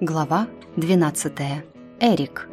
Глава 12. Эрик.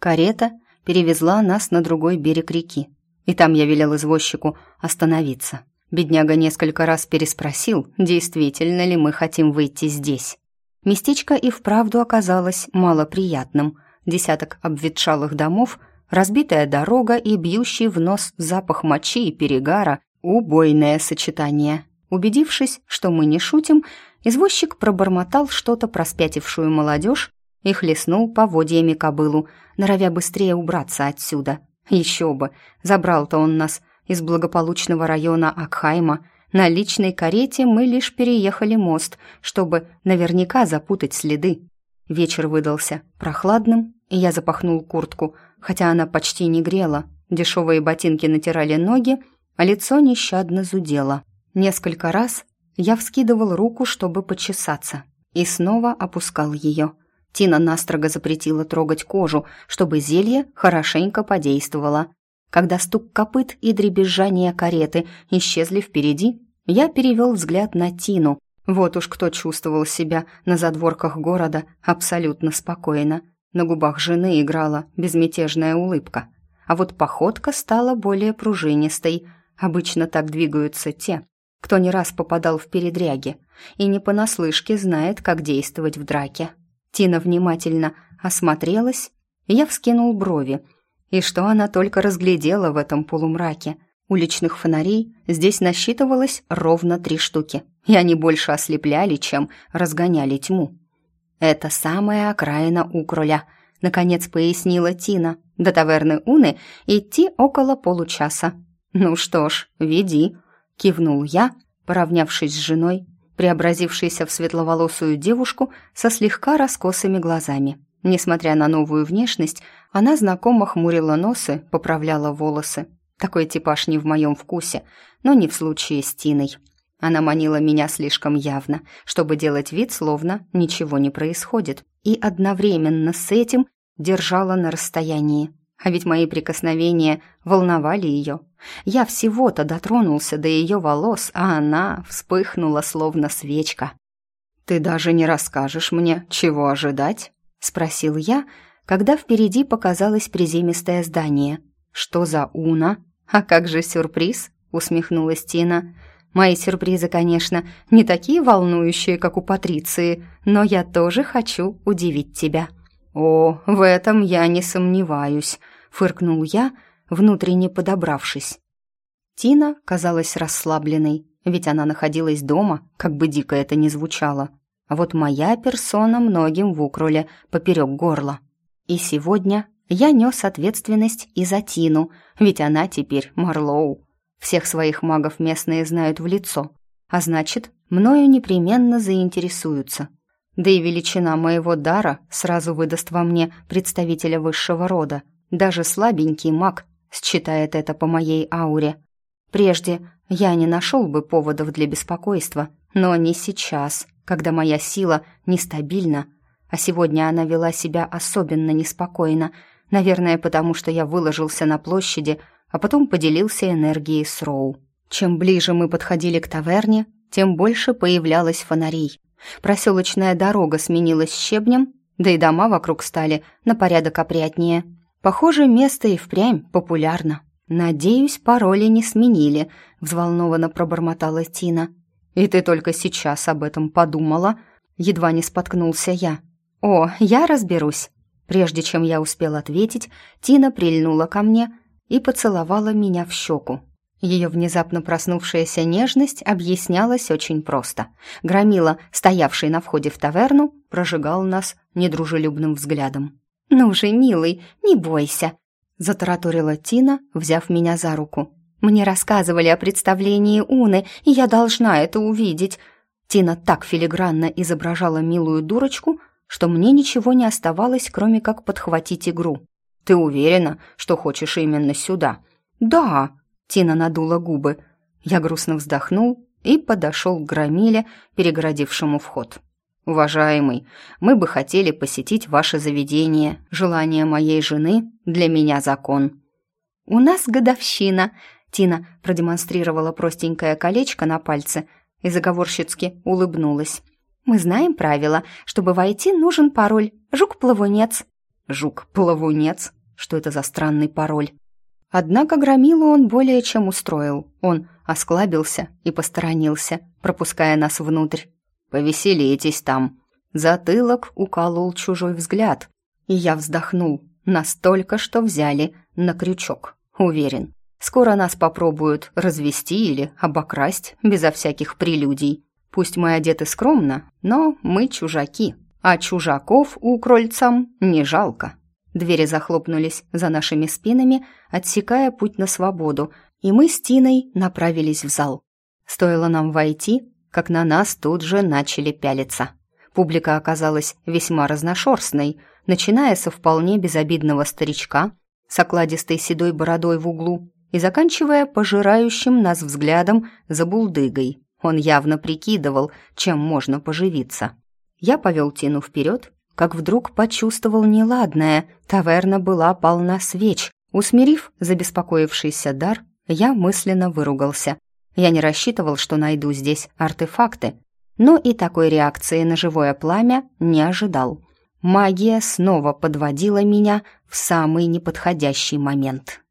Карета перевезла нас на другой берег реки, и там я велел извозчику остановиться. Бедняга несколько раз переспросил, действительно ли мы хотим выйти здесь. Местечко и вправду оказалось малоприятным. Десяток обветшалых домов, разбитая дорога и бьющий в нос запах мочи и перегара – убойное сочетание. Убедившись, что мы не шутим, извозчик пробормотал что-то про спятившую молодежь и хлестнул поводьями кобылу, норовя быстрее убраться отсюда. Еще бы, забрал-то он нас из благополучного района Акхайма. На личной карете мы лишь переехали мост, чтобы наверняка запутать следы. Вечер выдался прохладным, и я запахнул куртку, хотя она почти не грела. Дешевые ботинки натирали ноги, а лицо нещадно зудело. Несколько раз я вскидывал руку, чтобы почесаться, и снова опускал ее. Тина настрого запретила трогать кожу, чтобы зелье хорошенько подействовало. Когда стук копыт и дребезжание кареты исчезли впереди, я перевел взгляд на Тину. Вот уж кто чувствовал себя на задворках города абсолютно спокойно. На губах жены играла безмятежная улыбка. А вот походка стала более пружинистой. Обычно так двигаются те, кто не раз попадал в передряги и не понаслышке знает, как действовать в драке. Тина внимательно осмотрелась, я вскинул брови. И что она только разглядела в этом полумраке. Уличных фонарей здесь насчитывалось ровно три штуки, и они больше ослепляли, чем разгоняли тьму. «Это самая окраина Укроля», — наконец пояснила Тина. «До таверны Уны идти около получаса». «Ну что ж, веди», кивнул я, поравнявшись с женой, преобразившейся в светловолосую девушку со слегка раскосыми глазами. Несмотря на новую внешность, она знакомо хмурила носы, поправляла волосы. Такой типаж не в моем вкусе, но не в случае с Тиной. Она манила меня слишком явно, чтобы делать вид, словно ничего не происходит, и одновременно с этим держала на расстоянии. А ведь мои прикосновения волновали ее. Я всего-то дотронулся до ее волос, а она вспыхнула, словно свечка. «Ты даже не расскажешь мне, чего ожидать?» — спросил я, когда впереди показалось приземистое здание. «Что за Уна? А как же сюрприз?» — усмехнулась Тина. «Мои сюрпризы, конечно, не такие волнующие, как у Патриции, но я тоже хочу удивить тебя». «О, в этом я не сомневаюсь», — фыркнул я, внутренне подобравшись. Тина казалась расслабленной, ведь она находилась дома, как бы дико это ни звучало. А вот моя персона многим в укроле поперек горла. И сегодня я нес ответственность и за Тину, ведь она теперь Марлоу. Всех своих магов местные знают в лицо, а значит, мною непременно заинтересуются. Да и величина моего дара сразу выдаст во мне представителя высшего рода. Даже слабенький маг считает это по моей ауре. Прежде я не нашел бы поводов для беспокойства, но не сейчас, когда моя сила нестабильна, а сегодня она вела себя особенно неспокойно, наверное, потому что я выложился на площади, а потом поделился энергией с Роу. Чем ближе мы подходили к таверне, тем больше появлялось фонарей. Проселочная дорога сменилась щебнем, да и дома вокруг стали на порядок опрятнее. Похоже, место и впрямь популярно. «Надеюсь, пароли не сменили», — взволнованно пробормотала Тина. «И ты только сейчас об этом подумала?» Едва не споткнулся я. «О, я разберусь». Прежде чем я успел ответить, Тина прильнула ко мне и поцеловала меня в щеку. Ее внезапно проснувшаяся нежность объяснялась очень просто. Громила, стоявший на входе в таверну, прожигал нас недружелюбным взглядом. «Ну же, милый, не бойся», — затараторила Тина, взяв меня за руку. «Мне рассказывали о представлении Уны, и я должна это увидеть». Тина так филигранно изображала милую дурочку, что мне ничего не оставалось, кроме как подхватить игру. «Ты уверена, что хочешь именно сюда?» «Да», Тина надула губы. Я грустно вздохнул и подошел к громиле, перегородившему вход. «Уважаемый, мы бы хотели посетить ваше заведение. Желание моей жены для меня закон». «У нас годовщина», — Тина продемонстрировала простенькое колечко на пальце, и заговорщицки улыбнулась. «Мы знаем правила. Чтобы войти, нужен пароль. Жук-плавунец». «Жук-плавунец? Что это за странный пароль?» Однако громилу он более чем устроил. Он осклабился и посторонился, пропуская нас внутрь. «Повеселитесь там». Затылок уколол чужой взгляд, и я вздохнул. Настолько, что взяли на крючок. Уверен, скоро нас попробуют развести или обокрасть безо всяких прелюдий. Пусть мы одеты скромно, но мы чужаки, а чужаков у крольцам не жалко. Двери захлопнулись за нашими спинами, отсекая путь на свободу, и мы с Тиной направились в зал. Стоило нам войти, как на нас тут же начали пялиться. Публика оказалась весьма разношерстной, начиная со вполне безобидного старичка с окладистой седой бородой в углу и заканчивая пожирающим нас взглядом за булдыгой. Он явно прикидывал, чем можно поживиться. Я повел Тину вперед, как вдруг почувствовал неладное. Таверна была полна свеч. Усмирив забеспокоившийся дар, я мысленно выругался. Я не рассчитывал, что найду здесь артефакты, но и такой реакции на живое пламя не ожидал. Магия снова подводила меня в самый неподходящий момент.